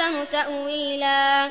وأحسن تأويلا